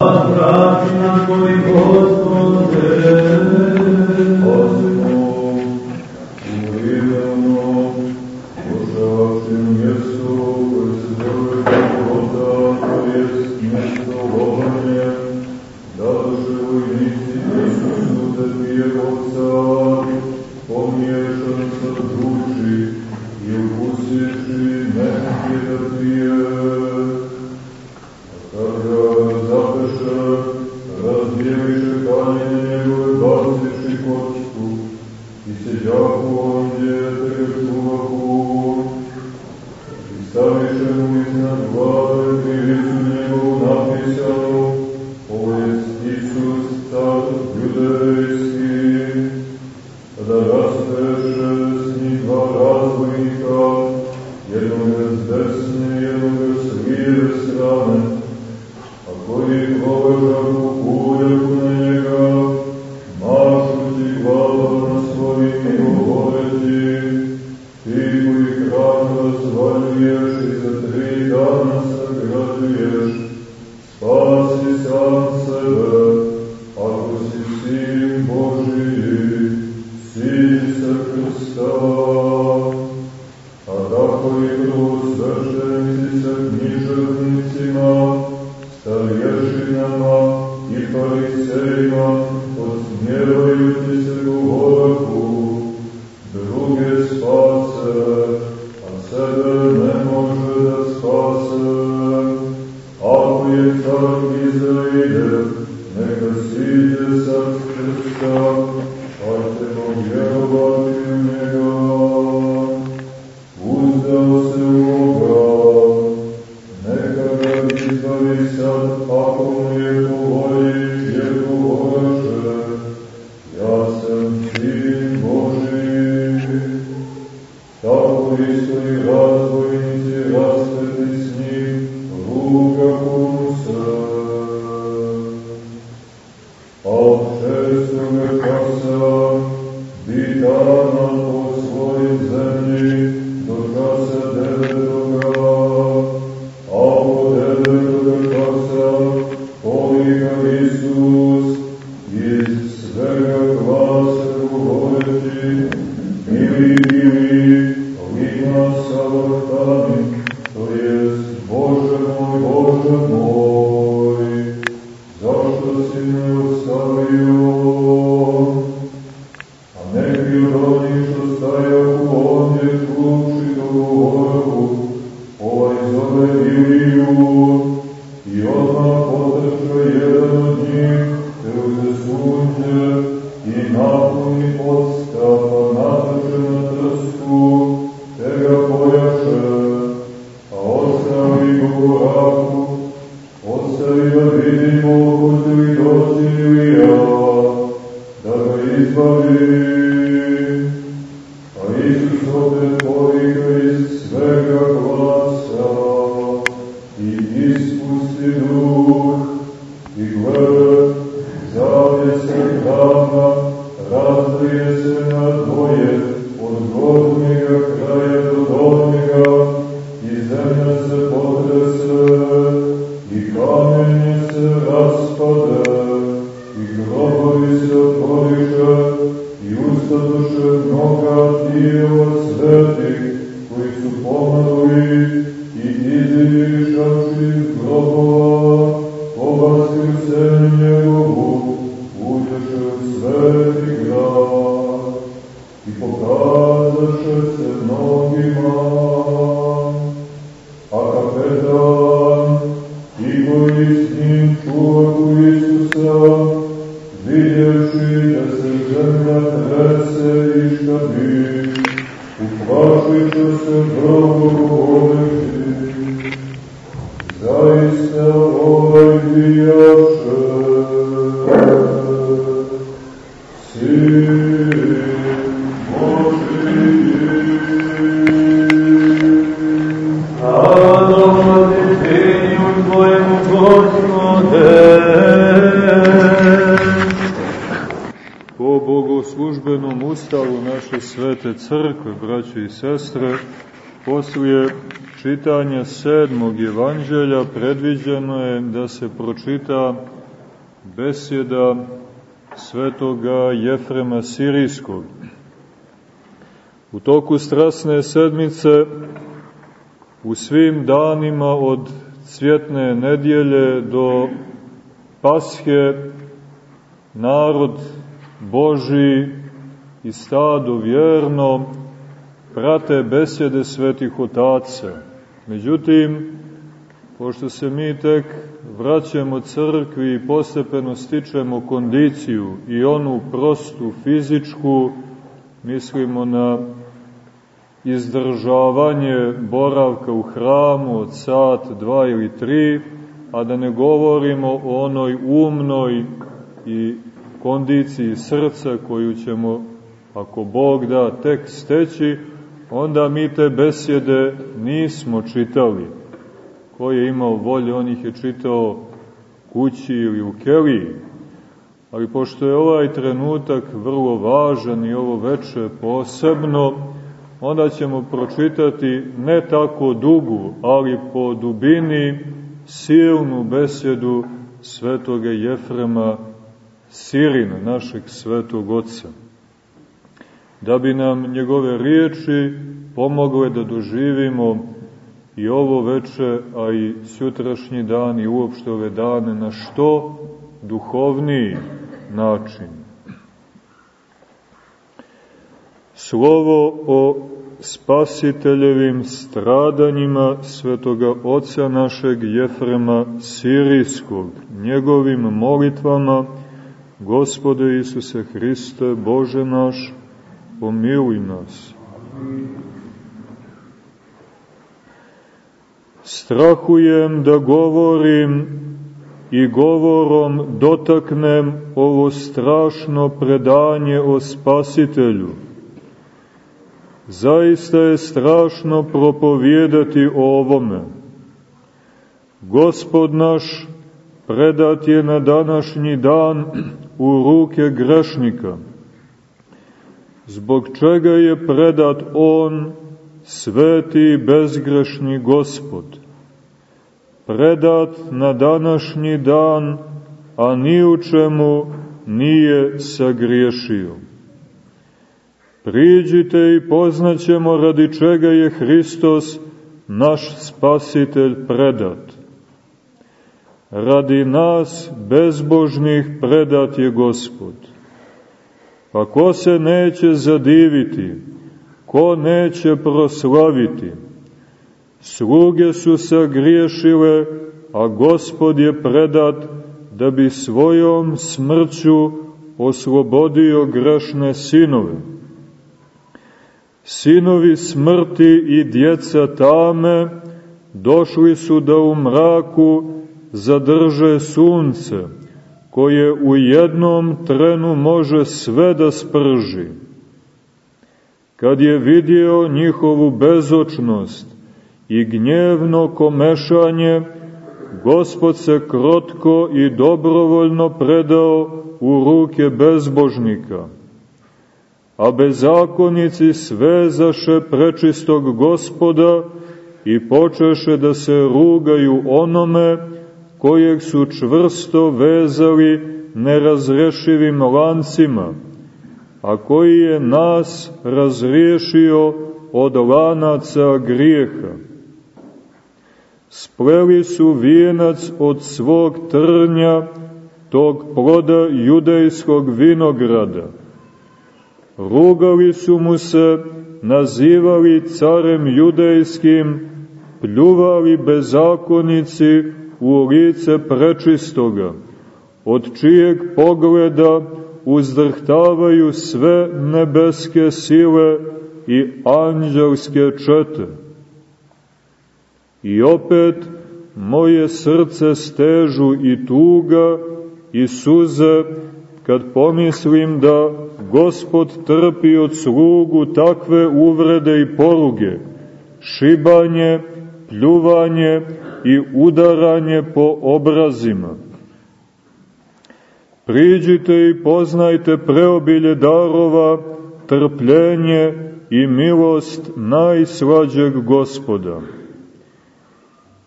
Vratina koji Gospode, Pazimo, uvidano, Yeah. Lord. Señor, svete crkve, braće i sestre, poslije čitanja sedmog evanđelja predviđeno je da se pročita besjeda svetoga Jefrema Sirijskog. U toku strasne sedmice, u svim danima od cvjetne nedjelje do pashe, narod Boži i stado vjerno prate besjede svetih otaca. Međutim, pošto se mi tek vraćamo crkvi i postepeno stičemo kondiciju i onu prostu fizičku, mislimo na izdržavanje boravka u hramu od sat, dva ili tri, a da ne govorimo o onoj umnoj i kondiciji srca koju ćemo, ako Bog da, tek steći, onda mi te besjede nismo čitali. Ko je imao volje, on ih je čitao kući ili u keliji. Ali pošto je ovaj trenutak vrlo važan i ovo veče posebno, onda ćemo pročitati ne tako dugu, ali po dubini silnu besjedu svetoga Jefrema Sirina, našeg svetog oca da bi nam njegove riječi pomogle da doživimo i ovo veče, a i sutrašnji dan i uopšte ove dane na što duhovniji način. Slovo o spasiteljevim stradanjima svetoga oca našeg Jefrema Sirijskog, njegovim molitvama, Gospode Isuse Hriste, Bože naš, pomiluj nas. Strahujem da govorim i govorom dotaknem ovo strašno predanje o spasitelju. Zaista je strašno propovijedati o ovome. Gospod naš predat je na današnji dan u ruke grešnika zbog čega je predat On, sveti bezgrešni Gospod, predat na današnji dan, a ni u čemu nije sagriješio. Priđite i poznaćemo radi čega je Hristos, naš spasitelj, predat. Radi nas, bezbožnih, predat je Gospod Pa ko se neće zadiviti, ko neće proslaviti? Sluge su sagriješile, a gospod je predat da bi svojom smrću oslobodio grešne sinove. Sinovi smrti i djeca tame došli su da u mraku zadrže sunce, koje u jednom trenu može sve da sprži. Kad je vidio njihovu bezočnost i gnjevno komešanje, Gospod se krotko i dobrovoljno predao u ruke bezbožnika. A bezakonici svezaše prečistog gospoda i počeše da se rugaju onome kojeg su čvrsto vezali nerazrešivim lancima, a koji je nas razriješio od lanaca grijeha. Spleli su vijenac od svog trnja, tog ploda judejskog vinograda. Rugali su mu se, nazivali carem judejskim, pljuvali bezakonici, u lice prečistoga, od čijeg pogleda uzdrhtavaju sve nebeske sile i anđelske čete. I opet moje srce stežu i tuga i suze kad pomislim da Gospod trpi od slugu takve uvrede i poruge, šibanje, pljuvanje i udaranje po obrazima. Priđite i poznajte preobilje darova, trpljenje i milost najslađeg gospoda.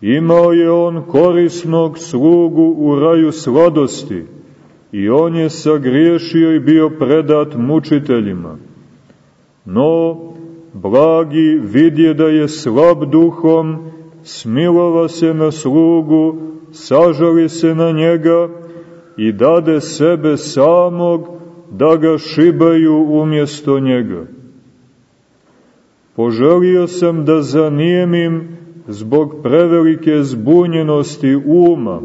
Imao je on korisnog slugu u raju sladosti i on je sagriješio i bio predat mučiteljima. No, blagi vidje da je slab duhom, smilova se na slugu, sažali se na njega i dade sebe samog da ga šibaju umjesto njega. Poželio sam da zanijemim zbog prevelike zbunjenosti uma,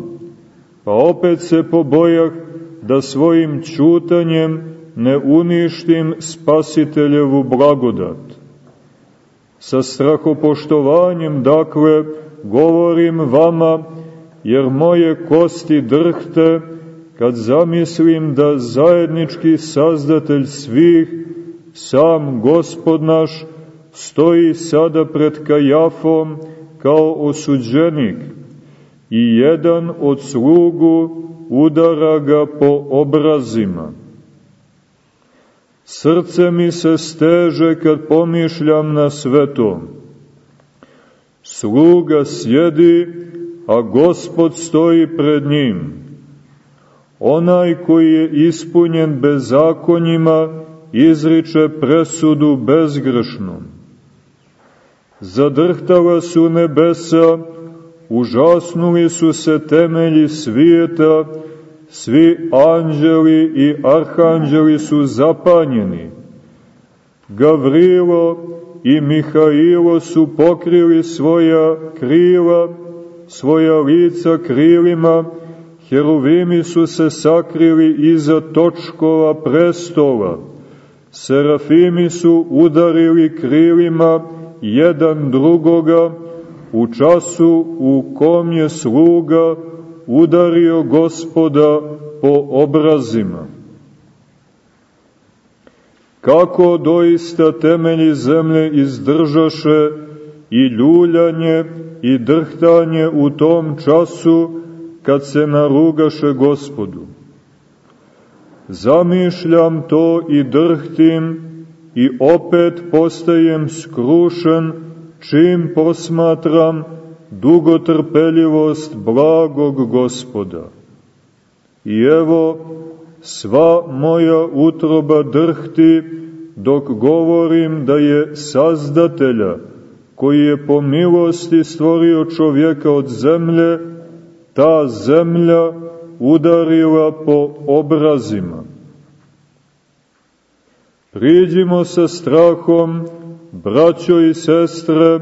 pa opet se pobojah da svojim čutanjem ne uništim spasiteljevu blagodat. Sa strahopoštovanjem, dakle, govorim vama, jer moje kosti drhte, kad zamislim da zajednički sazdatelj svih, sam gospod naš, stoji sada pred Kajafom kao osuđenik i jedan od slugu udara ga po obrazima. Srce mi se steže kad pomišljam na svetom. Sluga sjedi, a gospod stoji pred njim. Onaj koji je ispunjen bezakonjima izriče presudu bezgrešnom. Zadrhtala su nebesa, užasnuli su se temelji svijeta, svi anđeli i arhanđeli su zapanjeni. Gavrilo i Mihailo su pokrili svoja krila, svoja lica krilima, heruvimi su se sakrili iza točkova prestola, serafimi su udarili krilima jedan drugoga u času u kom je sluga udario gospoda po obrazima. Kako doista temelji zemlje izdržaše i ljuljanje i drhtanje u tom času kad se narugaše gospodu. Zamišljam to i drhtim i opet postajem skrušen čim posmatram dugotrpeljivost blagog gospoda. I evo, sva moja utroba drhti dok govorim da je sazdatelja, koji je po milosti stvorio čovjeka od zemlje, ta zemlja udarila po obrazima. Priđimo sa strahom, braćo i sestre,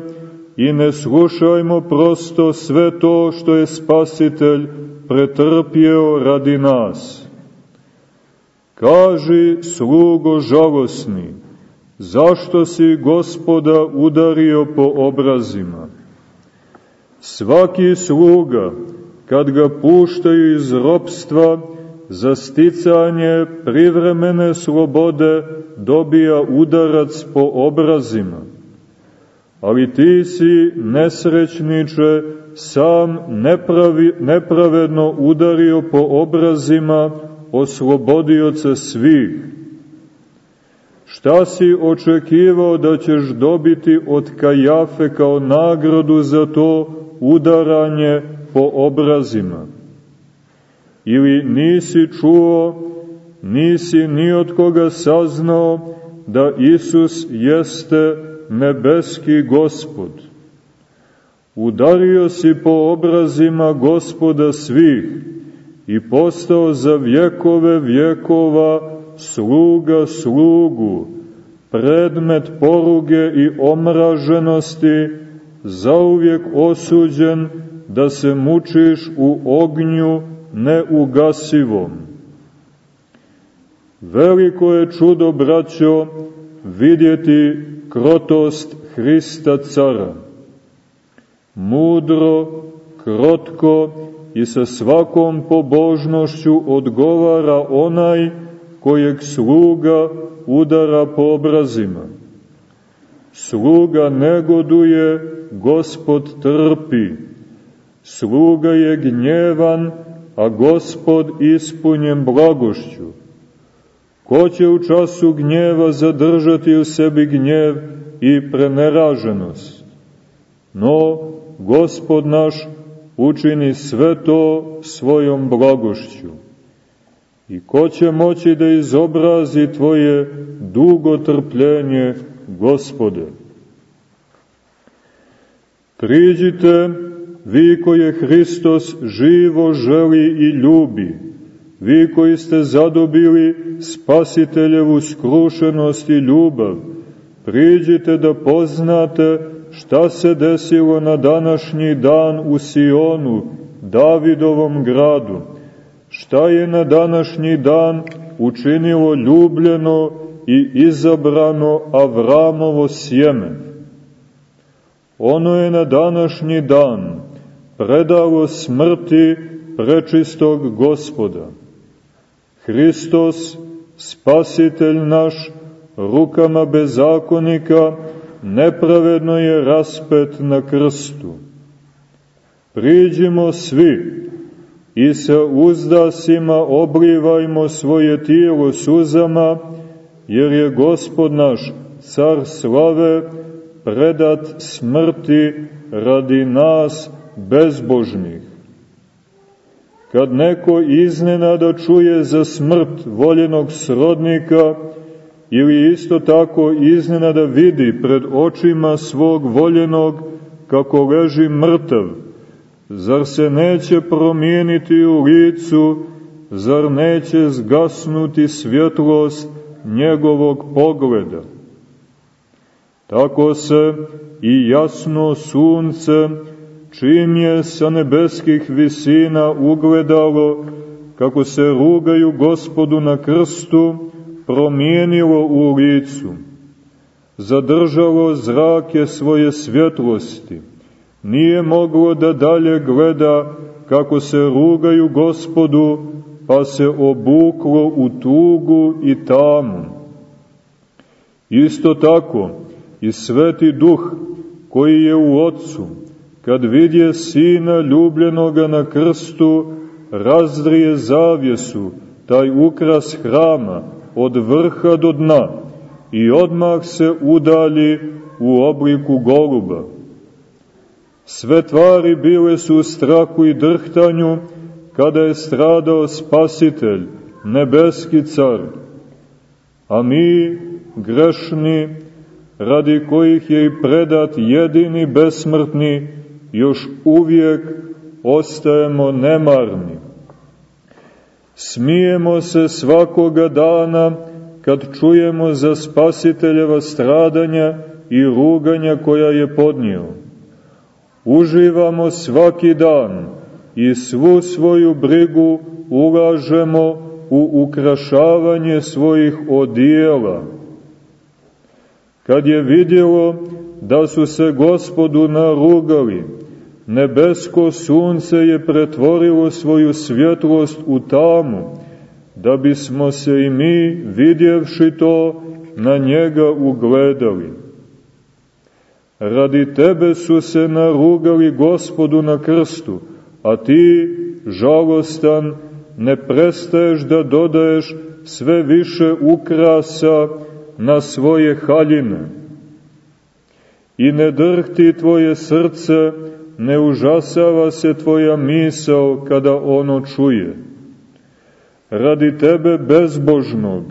i ne slušajmo prosto sve to što je Spasitelj pretrpjeo radi nas. Kaži, slugo žalosni, zašto si gospoda udario po obrazima? Svaki sluga, kad ga puštaju iz ropstva, za sticanje privremene slobode dobija udarac po obrazima ali ti si, nesrećniče, sam nepravi, nepravedno udario po obrazima oslobodioca svih. Šta si očekivao da ćeš dobiti od Kajafe kao nagradu za to udaranje po obrazima? Ili nisi čuo, nisi ni od koga saznao da Isus jeste nebeski gospod. Udario si po obrazima gospoda svih i postao za vjekove vjekova sluga slugu, predmet poruge i omraženosti, zauvijek osuđen da se mučiš u ognju neugasivom. Veliko je čudo, braćo, vidjeti krotost Hrista cara. Mudro, krotko i sa svakom pobožnošću odgovara onaj kojeg sluga udara po obrazima. Sluga negoduje, gospod trpi. Sluga je gnjevan, a gospod ispunjen blagošću. Ko će u času gnjeva zadržati u sebi gnjev i preneraženost? No, Gospod naš učini sve to svojom blagošću. I ko će moći da izobrazi Tvoje dugo trpljenje, Gospode? Priđite, vi koje Hristos živo želi i ljubi, vi koji ste zadobili spasiteljevu skrušenost i ljubav, priđite da poznate šta se desilo na današnji dan u Sionu, Davidovom gradu, šta je na današnji dan učinilo ljubljeno i izabrano Avramovo sjeme. Ono je na današnji dan predalo smrti prečistog gospoda. Hristos, spasitelj naš, rukama bezakonika, nepravedno je raspet na krstu. Priđimo svi i sa uzdasima oblivajmo svoje tijelo suzama, jer je Gospod naš, car slave, predat smrti radi nas bezbožnih. Kad neko iznenada čuje za smrt voljenog srodnika, ili isto tako iznenada vidi pred očima svog voljenog kako leži mrtav, zar se neće promijeniti u licu, zar neće zgasnuti svjetlost njegovog pogleda? Tako se i jasno sunce, čim je sa nebeskih visina ugledalo, kako se rugaju gospodu na krstu, promijenilo u licu, zadržalo zrake svoje svjetlosti, nije moglo da dalje gleda kako se rugaju gospodu, pa se obuklo u tugu i tamu. Isto tako, i sveti duh koji je u Otcu, kad vidje Sina ljubljenoga na krstu, razdrije zavjesu, taj ukras hrama, od vrha do dna i odmah se udalji u obliku goluba. Sve tvari bile su u strahu i drhtanju kada je stradao spasitelj, nebeski car, a mi, grešni, radi kojih je i predat jedini besmrtni, još uvijek ostajemo nemarni. Smijemo se svakoga dana kad čujemo za spasiteljeva stradanja i ruganja koja je podnio. Uživamo svaki dan i svu svoju brigu ulažemo u ukrašavanje svojih odijela. Kad je vidjelo da su se gospodu narugali, nebesko sunce je pretvorilo svoju svjetlost u tamu, da bismo se i mi, vidjevši to, na njega ugledali. Radi tebe su se narugali gospodu na krstu, a ti, žalostan, ne prestaješ da dodaješ sve više ukrasa na svoje haljine. I ne drhti tvoje srce, ne užasava se tvoja misao kada ono čuje. Radi tebe bezbožnog,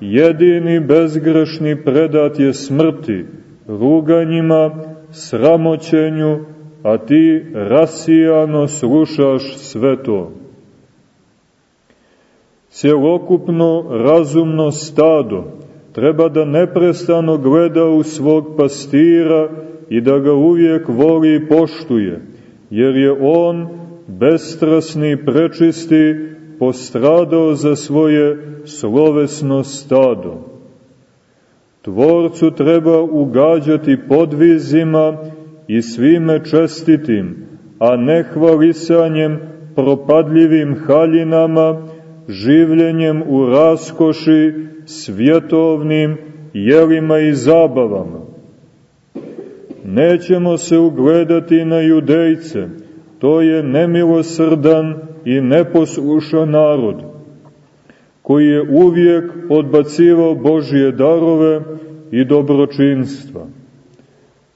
jedini bezgrešni predat je smrti, ruganjima, sramoćenju, a ti rasijano slušaš sve to. Cjelokupno razumno stado treba da neprestano gleda u svog pastira i da ga uvijek voli i poštuje, jer je on, bestrasni prečisti, postradao za svoje slovesno stado. Tvorcu treba ugađati podvizima i svime čestitim, a ne hvalisanjem, propadljivim haljinama, življenjem u raskoši, svjetovnim jelima i zabavama nećemo se ugledati na judejce, to je nemilosrdan i neposlušan narod, koji je uvijek odbacivao Božije darove i dobročinstva.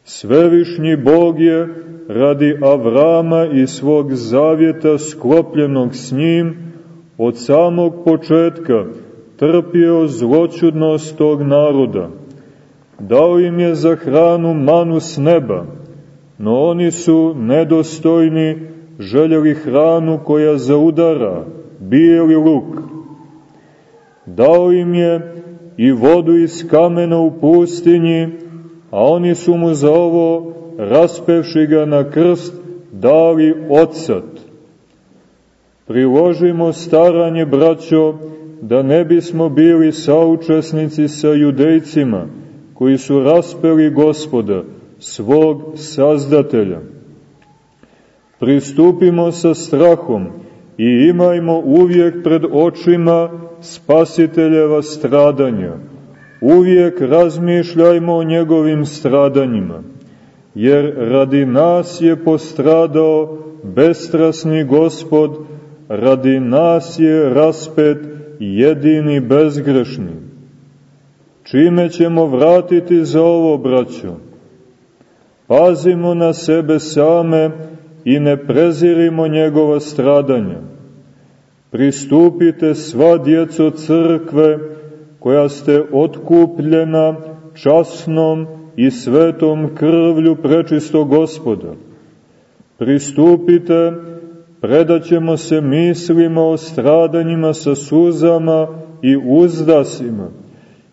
Svevišnji Bog je radi Avrama i svog zavjeta sklopljenog s njim od samog početka trpio zločudnost tog naroda. Dao im je za hranu manu s neba, no oni su nedostojni željeli hranu koja zaudara, bijeli luk. Dao im je i vodu iz kamena u pustinji, a oni su mu za ovo, raspevši ga na krst, dali odsad. Priložimo staranje, braćo, da ne bismo bili saučesnici sa judejcima, koji su raspeli gospoda, svog sazdatelja. Pristupimo sa strahom i imajmo uvijek pred očima spasiteljeva stradanja. Uvijek razmišljajmo o njegovim stradanjima, jer radi nas je postradao bestrasni gospod, radi nas je raspet jedini bezgrešni. Čime ćemo vratiti za ovo, braćo? Pazimo na sebe same i ne prezirimo njegova stradanja. Pristupite sva djeco crkve, koja ste otkupljena časnom i svetom krvlju prečistog gospoda. Pristupite, predaćemo se mislima o stradanjima sa suzama i uzdasima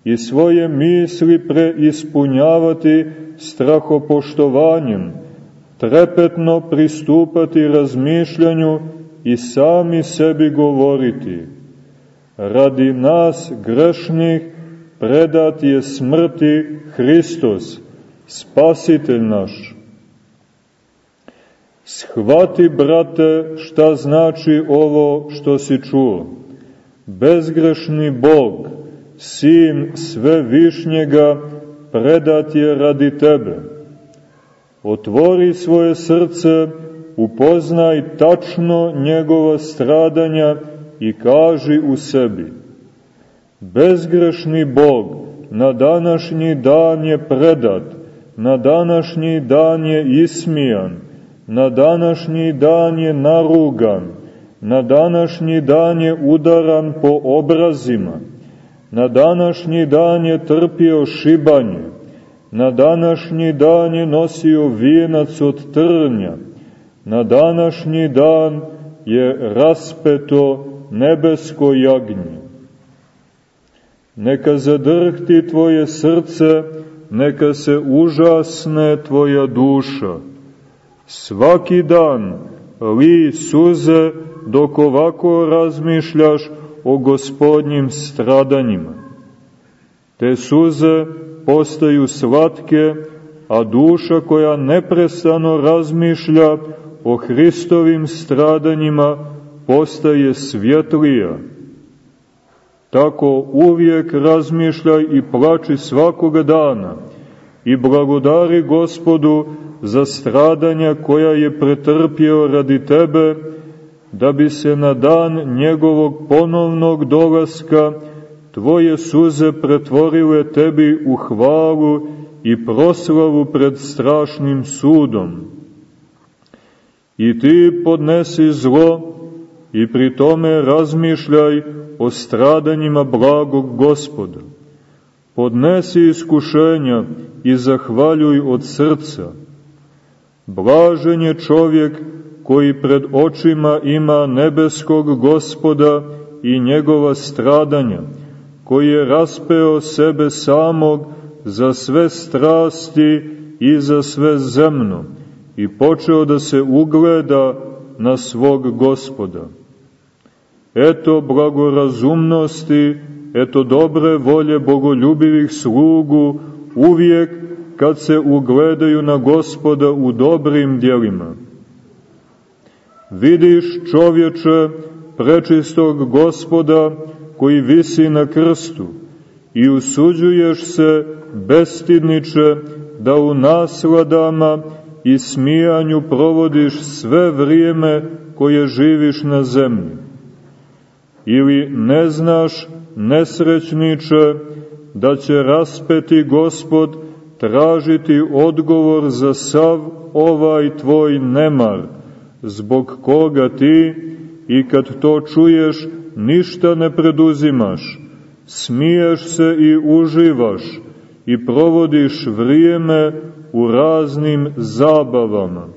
i svoje misli preispunjavati strahopoštovanjem, trepetno pristupati razmišljanju i sami sebi govoriti. Radi nas grešnih predat je smrti Hristos, spasitelj naš. Shvati, brate, šta znači ovo što si čuo. Bezgrešni Bog, Sin sve višnjega, predat je radi tebe. Otvori svoje srce, upoznaj tačno njegova stradanja i kaži u sebi. Bezgrešni Bog na današnji dan je predat, na današnji dan je ismijan, na današnji dan je narugan, na današnji dan je udaran po obrazima, na današnji dan je trpio šibanje, na današnji dan je nosio vijenac od trnja, na današnji dan je raspeto nebesko jagnje. Neka zadrhti tvoje srce, neka se užasne tvoja duša. Svaki dan li suze dok ovako razmišljaš o gospodnjim stradanjima. Te suze postaju slatke, a duša koja neprestano razmišlja o Hristovim stradanjima postaje svjetlija. Tako uvijek razmišljaj i plači svakoga dana i blagodari Gospodu za stradanja koja je pretrpio radi tebe, da bi se na dan njegovog ponovnog dolaska tvoje suze pretvorile tebi u hvalu i proslavu pred strašnim sudom. I ti podnesi zlo i pri tome razmišljaj o stradanjima blagog gospoda. Podnesi iskušenja i zahvaljuj od srca. Blažen je čovjek koji pred očima ima nebeskog gospoda i njegova stradanja, koji je raspeo sebe samog za sve strasti i za sve zemno i počeo da se ugleda na svog gospoda. Eto blagorazumnosti, eto dobre volje bogoljubivih slugu, uvijek kad se ugledaju na gospoda u dobrim djelima. Vidiš čovječe prečistog gospoda koji visi na krstu i usuđuješ se bestidniče da u nasladama i smijanju provodiš sve vrijeme koje živiš na zemlji. Ili ne znaš, nesrećniče, da će raspeti Gospod tražiti odgovor za sav ovaj tvoj nemar, zbog koga ti i kad to čuješ ništa ne preduzimaš, smiješ se i uživaš i provodiš vrijeme u raznim zabavama.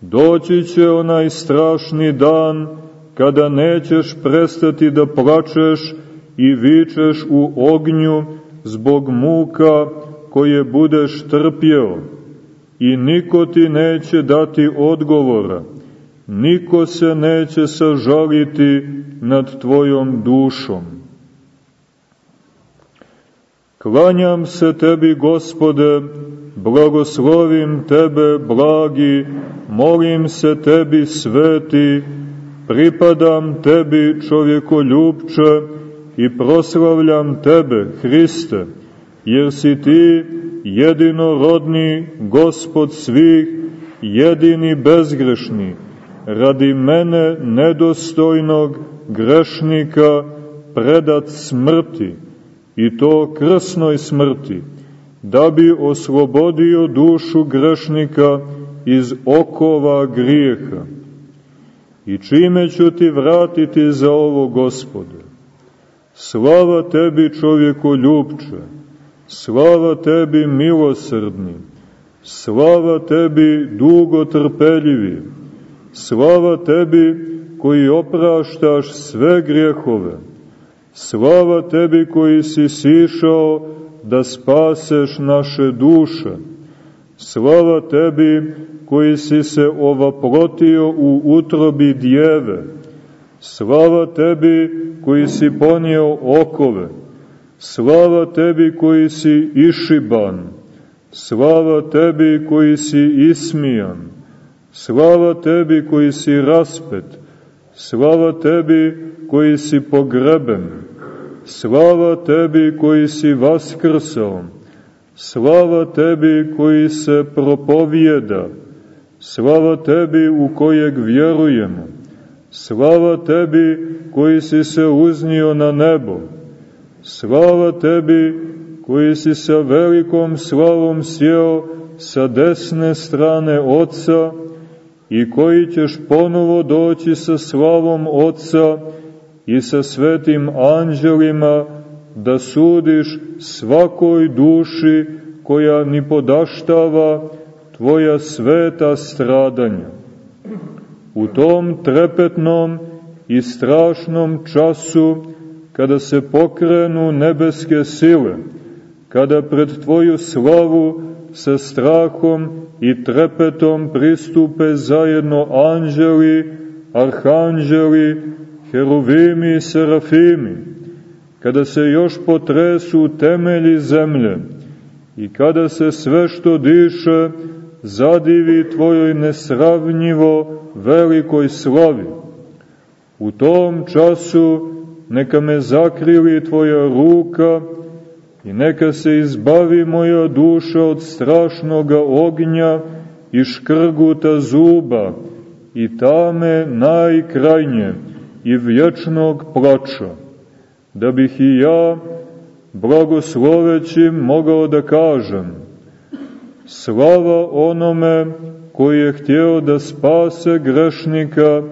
Doći će onaj strašni dan kada nećeš prestati da plačeš i vičeš u ognju zbog muka koje budeš trpjeo i niko ti neće dati odgovora, niko se neće sažaliti nad tvojom dušom. Klanjam se tebi, gospode, blagoslovim tebe, blagi, molim se tebi, sveti, pripadam tebi, čovjekoljubče, i proslavljam tebe, Hriste, jer si ti jedinorodni gospod svih, jedini bezgrešni, radi mene nedostojnog grešnika predat smrti, i to krsnoj smrti, da bi oslobodio dušu grešnika iz okova grijeha. I čime ću ti vratiti za ovo, gospode? Slava tebi, čovjeko ljubče, slava tebi, milosrdni, slava tebi, dugo trpeljivi, slava tebi, koji opraštaš sve grijehove, slava tebi koji si sišao da spaseš naše duše, slava tebi koji si se ovaprotio u utrobi djeve, slava tebi koji si ponio okove, slava tebi koji si išiban, slava tebi koji si ismijan, slava tebi koji si raspet, slava tebi koji si pogreben, slava tebi koji si vaskrsao, slava tebi koji se propovijeda, slava tebi u kojeg vjerujemo, slava tebi koji si se uznio na nebo, slava tebi koji si sa velikom slavom sjeo sa desne strane Otca i koji ćeš ponovo doći sa slavom Otca i sa svetim anđelima da sudiš svakoj duši koja ni podaštava tvoja sveta stradanja. U tom trepetnom i strašnom času, kada se pokrenu nebeske sile, kada pred Tvoju slavu sa strahom i trepetom pristupe zajedno anđeli, arhanđeli, heruvimi i serafimi, kada se još potresu temelji zemlje i kada se sve što diše zadivi Tvojoj nesravnjivo velikoj slavi, U tom času neka me zakrili Tvoja ruka i neka se izbavi moja duša od strašnoga ognja i škrguta zuba i tame najkrajnje i vječnog plača, da bih i ja, blagoslovećim, mogao da kažem slava onome koji je htio da spase grešnika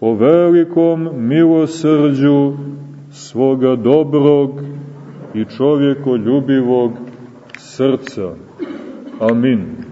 po velikom milosrđu svoga dobrog i čovjekoljubivog srca. Amin.